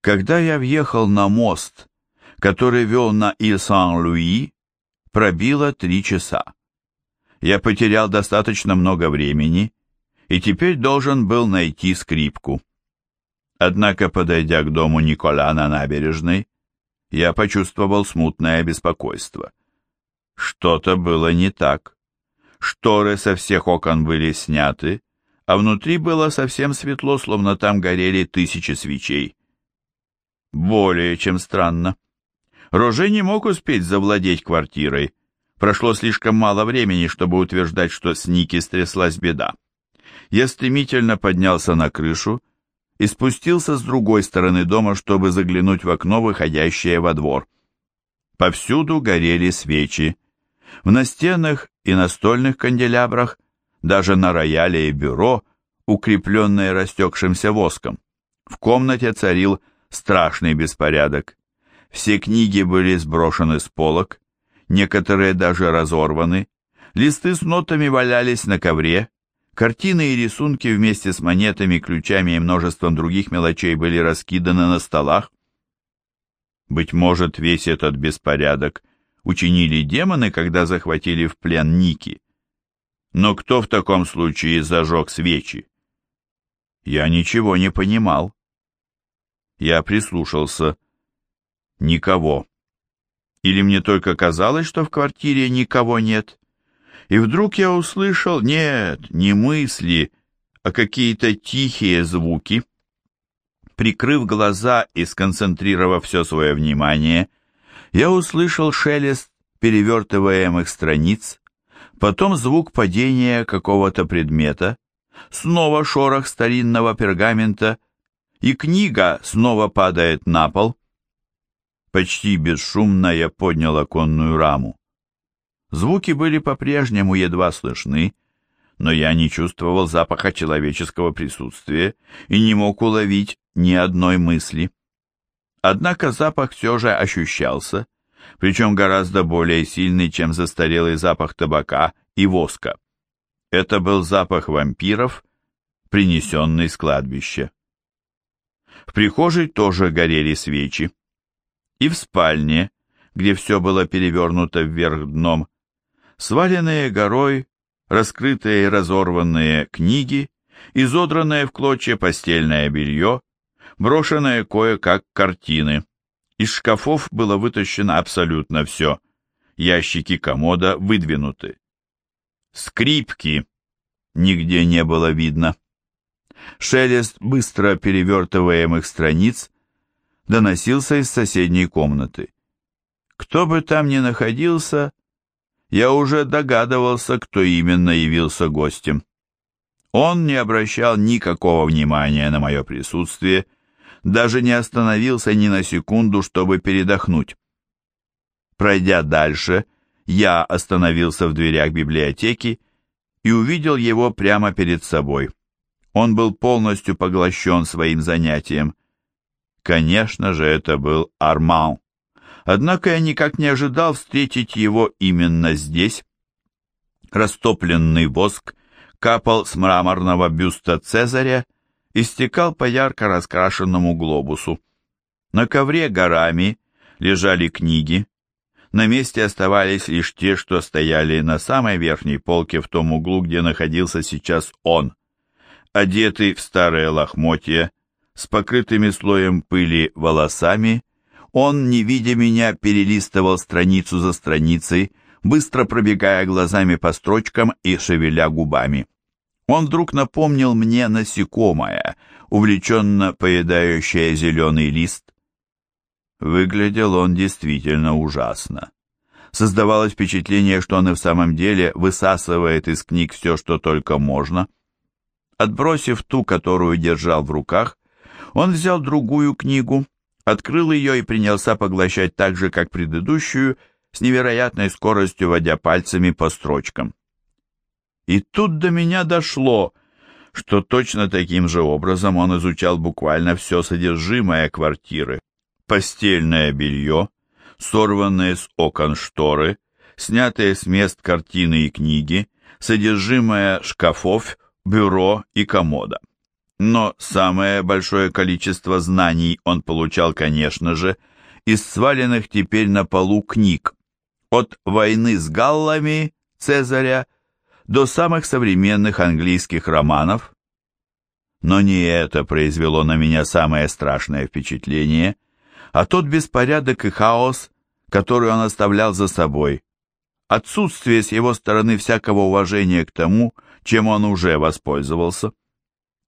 Когда я въехал на мост, который вел на Ил-Сан-Луи, пробило три часа. Я потерял достаточно много времени и теперь должен был найти скрипку. Однако, подойдя к дому Никола на набережной, я почувствовал смутное беспокойство. Что-то было не так. Шторы со всех окон были сняты, а внутри было совсем светло, словно там горели тысячи свечей. Более чем странно. Роже не мог успеть завладеть квартирой. Прошло слишком мало времени, чтобы утверждать, что с Ники стряслась беда. Я стремительно поднялся на крышу и спустился с другой стороны дома, чтобы заглянуть в окно, выходящее во двор. Повсюду горели свечи. В настенных и настольных канделябрах, даже на рояле и бюро, укрепленные растекшимся воском. В комнате царил страшный беспорядок. Все книги были сброшены с полок, некоторые даже разорваны, листы с нотами валялись на ковре, картины и рисунки вместе с монетами, ключами и множеством других мелочей были раскиданы на столах. Быть может, весь этот беспорядок учинили демоны, когда захватили в плен Ники. Но кто в таком случае зажег свечи? Я ничего не понимал. Я прислушался. Никого. Или мне только казалось, что в квартире никого нет? И вдруг я услышал, нет, не мысли, а какие-то тихие звуки. Прикрыв глаза и сконцентрировав все свое внимание, я услышал шелест перевертываемых страниц, потом звук падения какого-то предмета, снова шорох старинного пергамента — и книга снова падает на пол. Почти бесшумно я поднял оконную раму. Звуки были по-прежнему едва слышны, но я не чувствовал запаха человеческого присутствия и не мог уловить ни одной мысли. Однако запах все же ощущался, причем гораздо более сильный, чем застарелый запах табака и воска. Это был запах вампиров, принесенный с кладбища. В прихожей тоже горели свечи. И в спальне, где все было перевернуто вверх дном, сваленные горой, раскрытые и разорванные книги, изодранное в клочья постельное белье, брошенные кое-как картины. Из шкафов было вытащено абсолютно все. Ящики комода выдвинуты. Скрипки нигде не было видно. Шелест быстро перевертываемых страниц доносился из соседней комнаты. Кто бы там ни находился, я уже догадывался, кто именно явился гостем. Он не обращал никакого внимания на мое присутствие, даже не остановился ни на секунду, чтобы передохнуть. Пройдя дальше, я остановился в дверях библиотеки и увидел его прямо перед собой. Он был полностью поглощен своим занятием. Конечно же, это был Арман. Однако я никак не ожидал встретить его именно здесь. Растопленный воск капал с мраморного бюста Цезаря и стекал по ярко раскрашенному глобусу. На ковре горами лежали книги. На месте оставались лишь те, что стояли на самой верхней полке в том углу, где находился сейчас он одетый в старые лохмотья, с покрытыми слоем пыли волосами, он, не видя меня, перелистывал страницу за страницей, быстро пробегая глазами по строчкам и шевеля губами. Он вдруг напомнил мне насекомое, увлеченно поедающее зеленый лист. Выглядел он действительно ужасно. Создавалось впечатление, что он и в самом деле высасывает из книг все, что только можно — Отбросив ту, которую держал в руках, он взял другую книгу, открыл ее и принялся поглощать так же, как предыдущую, с невероятной скоростью водя пальцами по строчкам. И тут до меня дошло, что точно таким же образом он изучал буквально все содержимое квартиры. Постельное белье, сорванные с окон шторы, снятые с мест картины и книги, содержимое шкафов, бюро и комода. Но самое большое количество знаний он получал, конечно же, из сваленных теперь на полу книг, от «Войны с галлами» Цезаря до самых современных английских романов. Но не это произвело на меня самое страшное впечатление, а тот беспорядок и хаос, который он оставлял за собой, отсутствие с его стороны всякого уважения к тому, чем он уже воспользовался,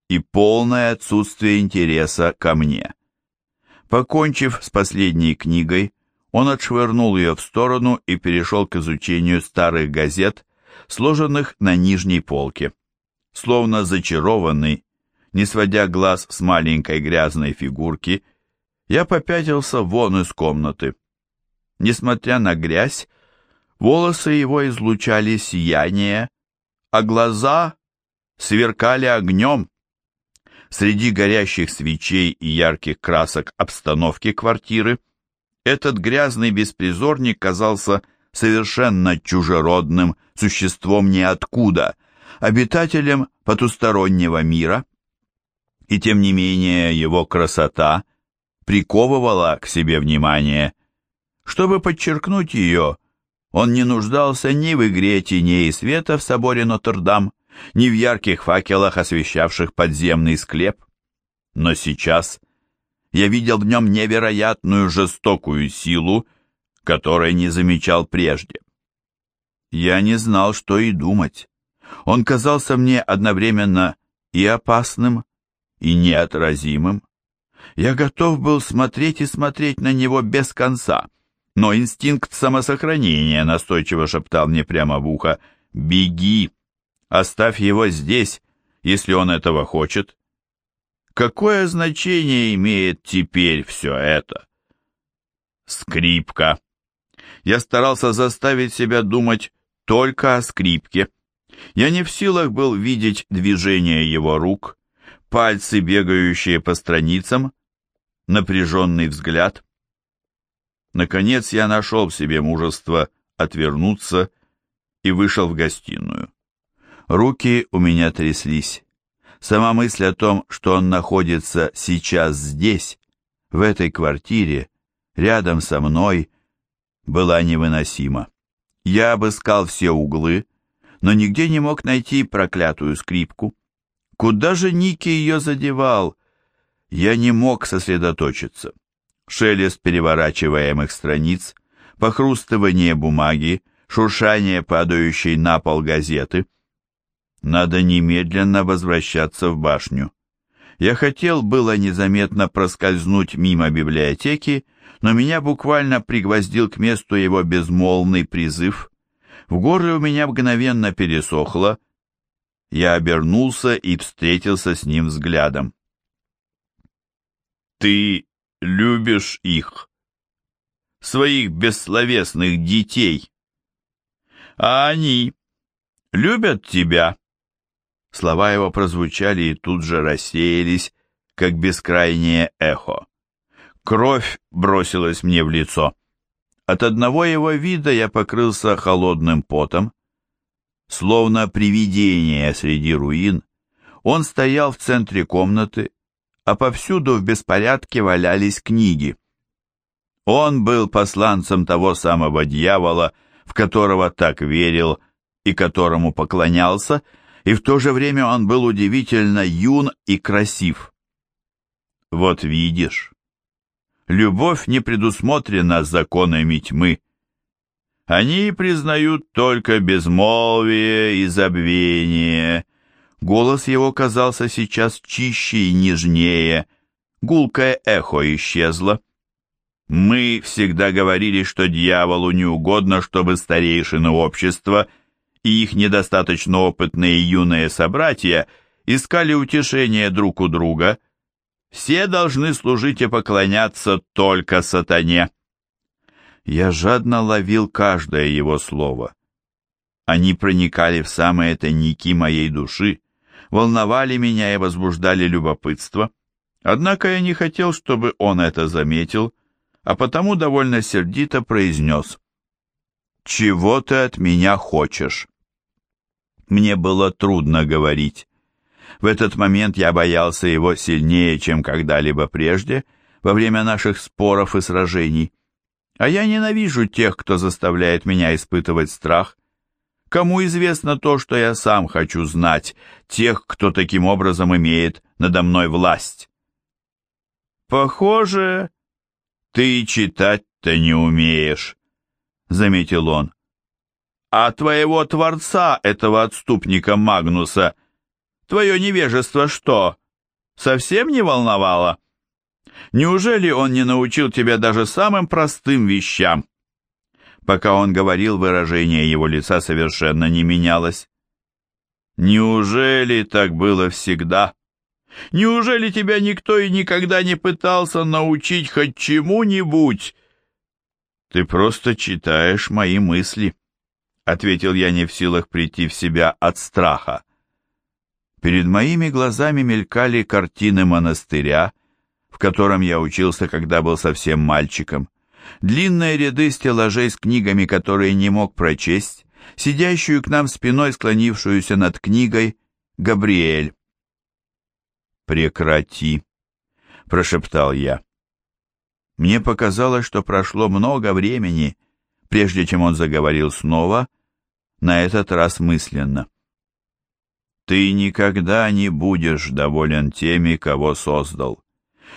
и полное отсутствие интереса ко мне. Покончив с последней книгой, он отшвырнул ее в сторону и перешел к изучению старых газет, сложенных на нижней полке. Словно зачарованный, не сводя глаз с маленькой грязной фигурки, я попятился вон из комнаты. Несмотря на грязь, волосы его излучали сияние, а глаза сверкали огнем. Среди горящих свечей и ярких красок обстановки квартиры этот грязный беспризорник казался совершенно чужеродным существом ниоткуда, обитателем потустороннего мира. И тем не менее его красота приковывала к себе внимание. Чтобы подчеркнуть ее, он не нуждался ни в игре теней и света в соборе Нотр-Дам, ни в ярких факелах, освещавших подземный склеп. Но сейчас я видел в нем невероятную жестокую силу, которой не замечал прежде. Я не знал, что и думать. Он казался мне одновременно и опасным, и неотразимым. Я готов был смотреть и смотреть на него без конца, но инстинкт самосохранения настойчиво шептал мне прямо в ухо «Беги!» Оставь его здесь, если он этого хочет. Какое значение имеет теперь все это? Скрипка. Я старался заставить себя думать только о скрипке. Я не в силах был видеть движение его рук, пальцы, бегающие по страницам, напряженный взгляд. Наконец я нашел в себе мужество отвернуться и вышел в гостиную. Руки у меня тряслись. Сама мысль о том, что он находится сейчас здесь, в этой квартире, рядом со мной, была невыносима. Я обыскал все углы, но нигде не мог найти проклятую скрипку. Куда же Ники ее задевал? Я не мог сосредоточиться. Шелест переворачиваемых страниц, похрустывание бумаги, шуршание падающей на пол газеты — надо немедленно возвращаться в башню. Я хотел было незаметно проскользнуть мимо библиотеки, но меня буквально пригвоздил к месту его безмолвный призыв. В горле у меня мгновенно пересохло. Я обернулся и встретился с ним взглядом. «Ты любишь их, своих бессловесных детей, а они любят тебя?» Слова его прозвучали и тут же рассеялись, как бескрайнее эхо. Кровь бросилась мне в лицо. От одного его вида я покрылся холодным потом. Словно привидение среди руин, он стоял в центре комнаты, а повсюду в беспорядке валялись книги. Он был посланцем того самого дьявола, в которого так верил и которому поклонялся, и в то же время он был удивительно юн и красив. Вот видишь, любовь не предусмотрена законами тьмы. Они признают только безмолвие и забвение. Голос его казался сейчас чище и нежнее, гулкое эхо исчезло. Мы всегда говорили, что дьяволу не угодно, чтобы старейшины общества – и их недостаточно опытные юные собратья искали утешение друг у друга. Все должны служить и поклоняться только сатане. Я жадно ловил каждое его слово. Они проникали в самые тайники моей души, волновали меня и возбуждали любопытство. Однако я не хотел, чтобы он это заметил, а потому довольно сердито произнес. «Чего ты от меня хочешь?» Мне было трудно говорить. В этот момент я боялся его сильнее, чем когда-либо прежде, во время наших споров и сражений. А я ненавижу тех, кто заставляет меня испытывать страх. Кому известно то, что я сам хочу знать, тех, кто таким образом имеет надо мной власть? Похоже, ты читать-то не умеешь, заметил он. А твоего творца, этого отступника Магнуса, твое невежество что, совсем не волновало? Неужели он не научил тебя даже самым простым вещам? Пока он говорил, выражение его лица совершенно не менялось. Неужели так было всегда? Неужели тебя никто и никогда не пытался научить хоть чему-нибудь? Ты просто читаешь мои мысли, ответил я не в силах прийти в себя от страха. Перед моими глазами мелькали картины монастыря, в котором я учился, когда был совсем мальчиком. Длинные ряды стеллажей с книгами, которые не мог прочесть, сидящую к нам спиной, склонившуюся над книгой, Габриэль. «Прекрати», — прошептал я. Мне показалось, что прошло много времени, прежде чем он заговорил снова, на этот раз мысленно. «Ты никогда не будешь доволен теми, кого создал.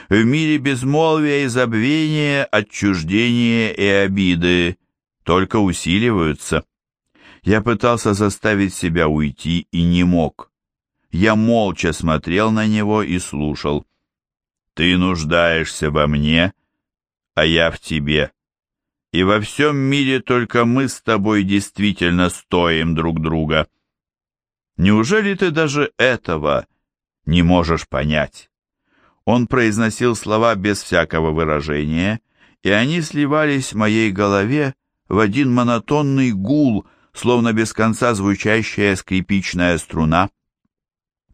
В мире безмолвия и забвения, отчуждения и обиды только усиливаются. Я пытался заставить себя уйти и не мог. Я молча смотрел на него и слушал. «Ты нуждаешься во мне, а я в тебе. И во всем мире только мы с тобой действительно стоим друг друга. Неужели ты даже этого не можешь понять?» Он произносил слова без всякого выражения, и они сливались в моей голове в один монотонный гул, словно без конца звучащая скрипичная струна.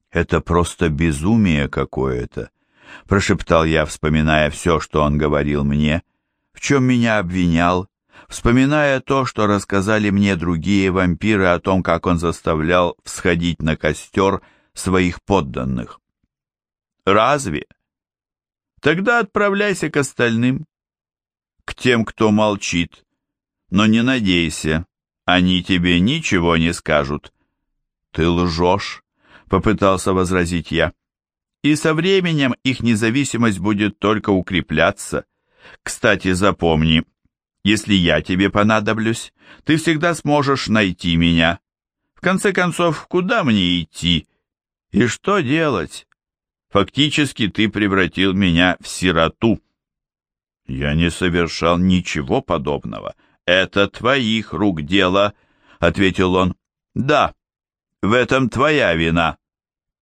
«Это просто безумие какое-то», — прошептал я, вспоминая все, что он говорил мне, в чем меня обвинял, вспоминая то, что рассказали мне другие вампиры о том, как он заставлял всходить на костер своих подданных. «Разве?» Тогда отправляйся к остальным, к тем, кто молчит. Но не надейся, они тебе ничего не скажут. Ты лжешь, попытался возразить я. И со временем их независимость будет только укрепляться. Кстати, запомни, если я тебе понадоблюсь, ты всегда сможешь найти меня. В конце концов, куда мне идти? И что делать? Фактически ты превратил меня в сироту. Я не совершал ничего подобного. Это твоих рук дело, ответил он. Да, в этом твоя вина.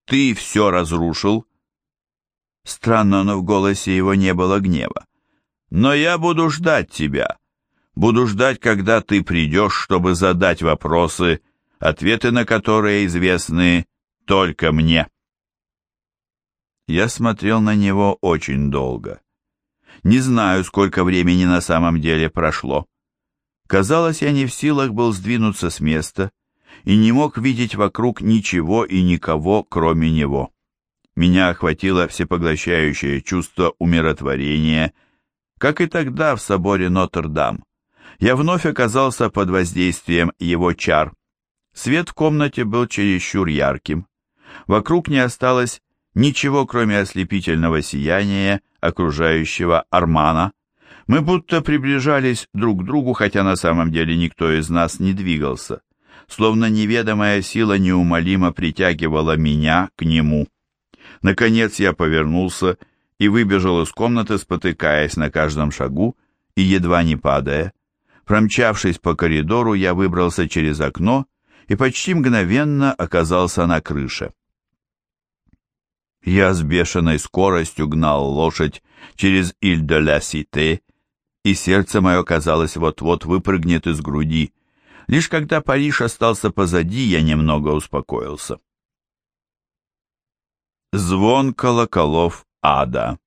Ты все разрушил. Странно, но в голосе его не было гнева. Но я буду ждать тебя. Буду ждать, когда ты придешь, чтобы задать вопросы, ответы на которые известны только мне. Я смотрел на него очень долго. Не знаю, сколько времени на самом деле прошло. Казалось, я не в силах был сдвинуться с места и не мог видеть вокруг ничего и никого, кроме него. Меня охватило всепоглощающее чувство умиротворения, как и тогда в соборе Нотр-Дам. Я вновь оказался под воздействием его чар. Свет в комнате был чересчур ярким. Вокруг не осталось ничего, кроме ослепительного сияния, окружающего Армана. Мы будто приближались друг к другу, хотя на самом деле никто из нас не двигался. Словно неведомая сила неумолимо притягивала меня к нему. Наконец я повернулся и выбежал из комнаты, спотыкаясь на каждом шагу и едва не падая. Промчавшись по коридору, я выбрался через окно и почти мгновенно оказался на крыше. Я с бешеной скоростью гнал лошадь через Иль-де-ля-Сите, и сердце мое, казалось, вот-вот выпрыгнет из груди. Лишь когда Париж остался позади, я немного успокоился. Звон колоколов ада.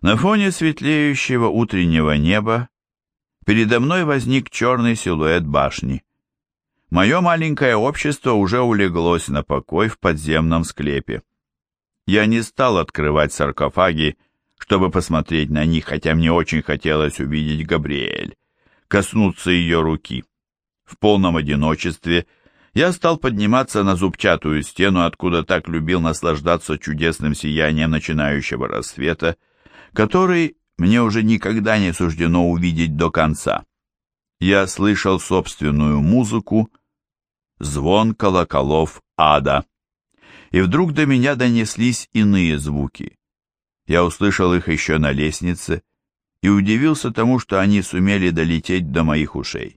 На фоне светлеющего утреннего неба передо мной возник черный силуэт башни. Мое маленькое общество уже улеглось на покой в подземном склепе. Я не стал открывать саркофаги, чтобы посмотреть на них, хотя мне очень хотелось увидеть Габриэль, коснуться ее руки. В полном одиночестве я стал подниматься на зубчатую стену, откуда так любил наслаждаться чудесным сиянием начинающего рассвета, который мне уже никогда не суждено увидеть до конца. Я слышал собственную музыку, звон колоколов ада. И вдруг до меня донеслись иные звуки. Я услышал их еще на лестнице и удивился тому, что они сумели долететь до моих ушей.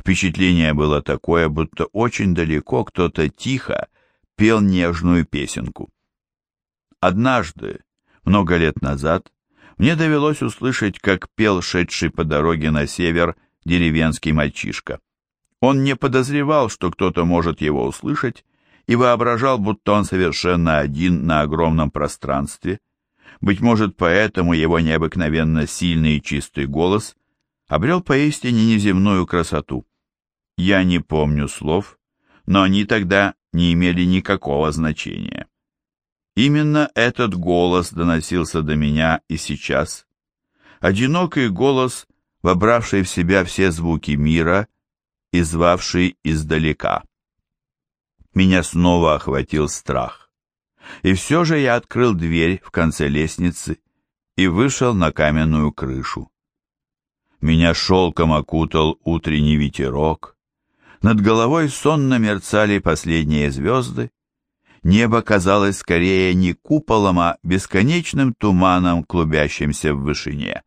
Впечатление было такое, будто очень далеко кто-то тихо пел нежную песенку. Однажды, много лет назад, мне довелось услышать, как пел шедший по дороге на север деревенский мальчишка. Он не подозревал, что кто-то может его услышать, и воображал, будто он совершенно один на огромном пространстве. Быть может, поэтому его необыкновенно сильный и чистый голос обрел поистине неземную красоту. Я не помню слов, но они тогда не имели никакого значения. Именно этот голос доносился до меня и сейчас. Одинокий голос, вобравший в себя все звуки мира и звавший издалека. Меня снова охватил страх. И все же я открыл дверь в конце лестницы и вышел на каменную крышу. Меня шелком окутал утренний ветерок, над головой сонно мерцали последние звезды, небо казалось скорее не куполом, а бесконечным туманом, клубящимся в вышине.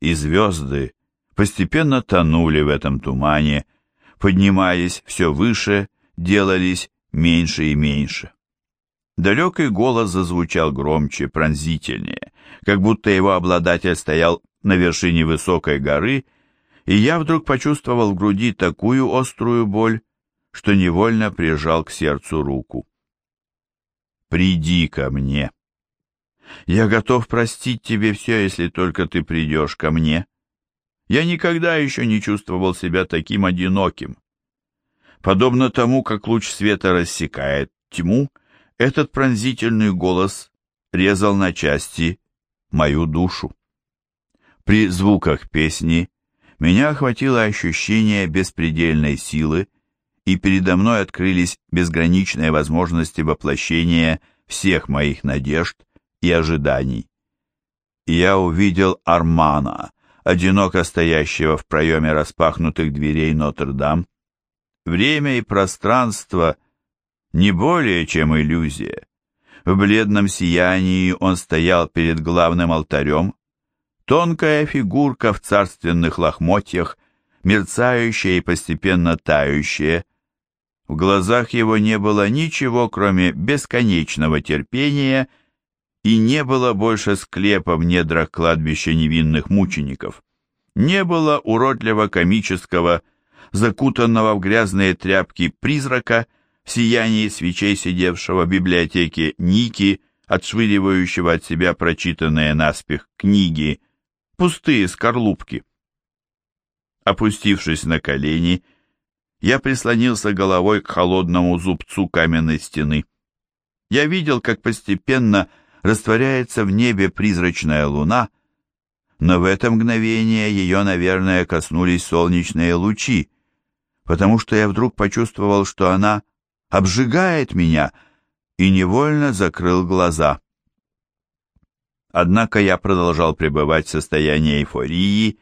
И звезды постепенно тонули в этом тумане, поднимаясь все выше, делались меньше и меньше. Далекий голос зазвучал громче, пронзительнее, как будто его обладатель стоял на вершине высокой горы и я вдруг почувствовал в груди такую острую боль, что невольно прижал к сердцу руку. «Приди ко мне. Я готов простить тебе все, если только ты придешь ко мне. Я никогда еще не чувствовал себя таким одиноким. Подобно тому, как луч света рассекает тьму, этот пронзительный голос резал на части мою душу. При звуках песни меня охватило ощущение беспредельной силы, и передо мной открылись безграничные возможности воплощения всех моих надежд и ожиданий. я увидел Армана, одиноко стоящего в проеме распахнутых дверей Нотр-Дам. Время и пространство не более чем иллюзия. В бледном сиянии он стоял перед главным алтарем, Тонкая фигурка в царственных лохмотьях, мерцающая и постепенно тающая. В глазах его не было ничего, кроме бесконечного терпения, и не было больше склепа в недрах кладбища невинных мучеников. Не было уродливо комического, закутанного в грязные тряпки призрака, в сиянии свечей сидевшего в библиотеке Ники, отшвыривающего от себя прочитанные наспех книги – пустые скорлупки. Опустившись на колени, я прислонился головой к холодному зубцу каменной стены. Я видел, как постепенно растворяется в небе призрачная луна, но в это мгновение ее, наверное, коснулись солнечные лучи, потому что я вдруг почувствовал, что она обжигает меня, и невольно закрыл глаза. Однако я продолжал пребывать в состоянии эйфории,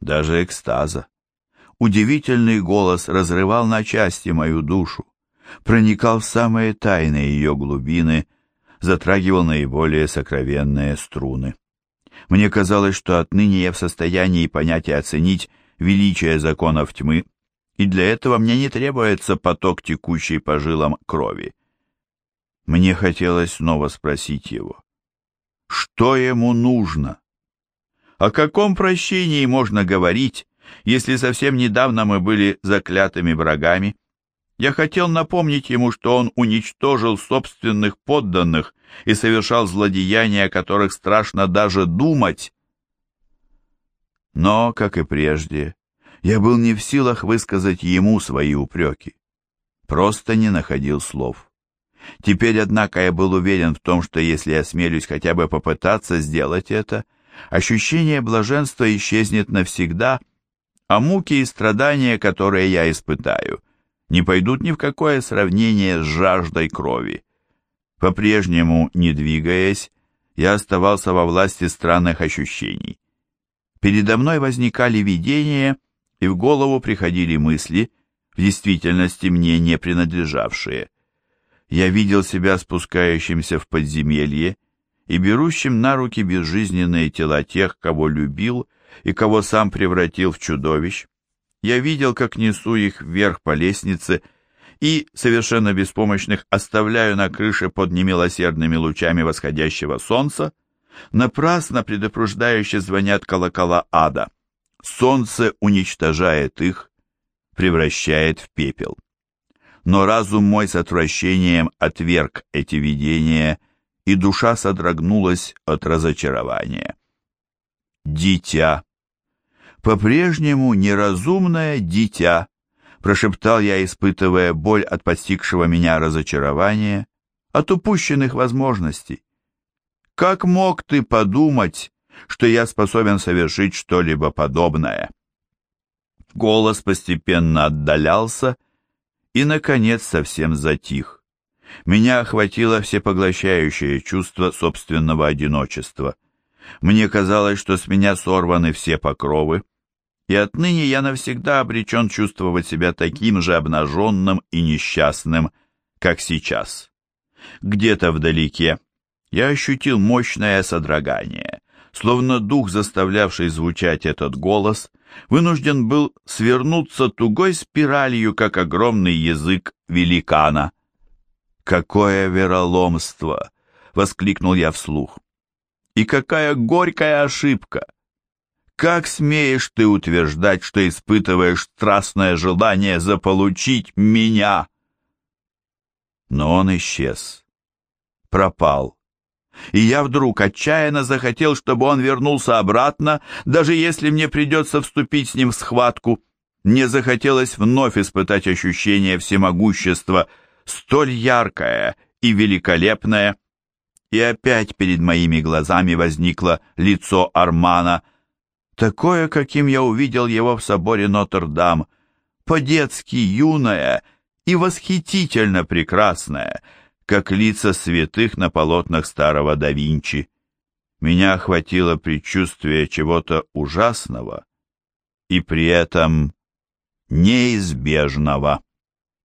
даже экстаза. Удивительный голос разрывал на части мою душу, проникал в самые тайны ее глубины, затрагивал наиболее сокровенные струны. Мне казалось, что отныне я в состоянии понять и оценить величие законов тьмы, и для этого мне не требуется поток текущей по жилам крови. Мне хотелось снова спросить его, что ему нужно. О каком прощении можно говорить, если совсем недавно мы были заклятыми врагами? Я хотел напомнить ему, что он уничтожил собственных подданных и совершал злодеяния, о которых страшно даже думать. Но, как и прежде, Я был не в силах высказать ему свои упреки. Просто не находил слов. Теперь, однако, я был уверен в том, что если я смелюсь хотя бы попытаться сделать это, ощущение блаженства исчезнет навсегда, а муки и страдания, которые я испытаю, не пойдут ни в какое сравнение с жаждой крови. По-прежнему, не двигаясь, я оставался во власти странных ощущений. Передо мной возникали видения, и в голову приходили мысли, в действительности мне не принадлежавшие. Я видел себя спускающимся в подземелье и берущим на руки безжизненные тела тех, кого любил и кого сам превратил в чудовищ. Я видел, как несу их вверх по лестнице и, совершенно беспомощных, оставляю на крыше под немилосердными лучами восходящего солнца, напрасно предупреждающе звонят колокола ада. Солнце уничтожает их, превращает в пепел. Но разум мой с отвращением отверг эти видения, и душа содрогнулась от разочарования. Дитя. По-прежнему неразумное дитя, прошептал я, испытывая боль от постигшего меня разочарования, от упущенных возможностей. Как мог ты подумать, что я способен совершить что-либо подобное? Голос постепенно отдалялся и, наконец, совсем затих. Меня охватило всепоглощающее чувство собственного одиночества. Мне казалось, что с меня сорваны все покровы, и отныне я навсегда обречен чувствовать себя таким же обнаженным и несчастным, как сейчас. Где-то вдалеке я ощутил мощное содрогание, словно дух, заставлявший звучать этот голос, вынужден был свернуться тугой спиралью, как огромный язык великана. «Какое вероломство!» — воскликнул я вслух. «И какая горькая ошибка!» Как смеешь ты утверждать, что испытываешь страстное желание заполучить меня? Но он исчез, пропал. И я вдруг отчаянно захотел, чтобы он вернулся обратно, даже если мне придется вступить с ним в схватку. Мне захотелось вновь испытать ощущение всемогущества, столь яркое и великолепное. И опять перед моими глазами возникло лицо Армана — такое, каким я увидел его в соборе Нотр-Дам, по-детски юное и восхитительно прекрасное, как лица святых на полотнах старого да Винчи. Меня охватило предчувствие чего-то ужасного и при этом неизбежного.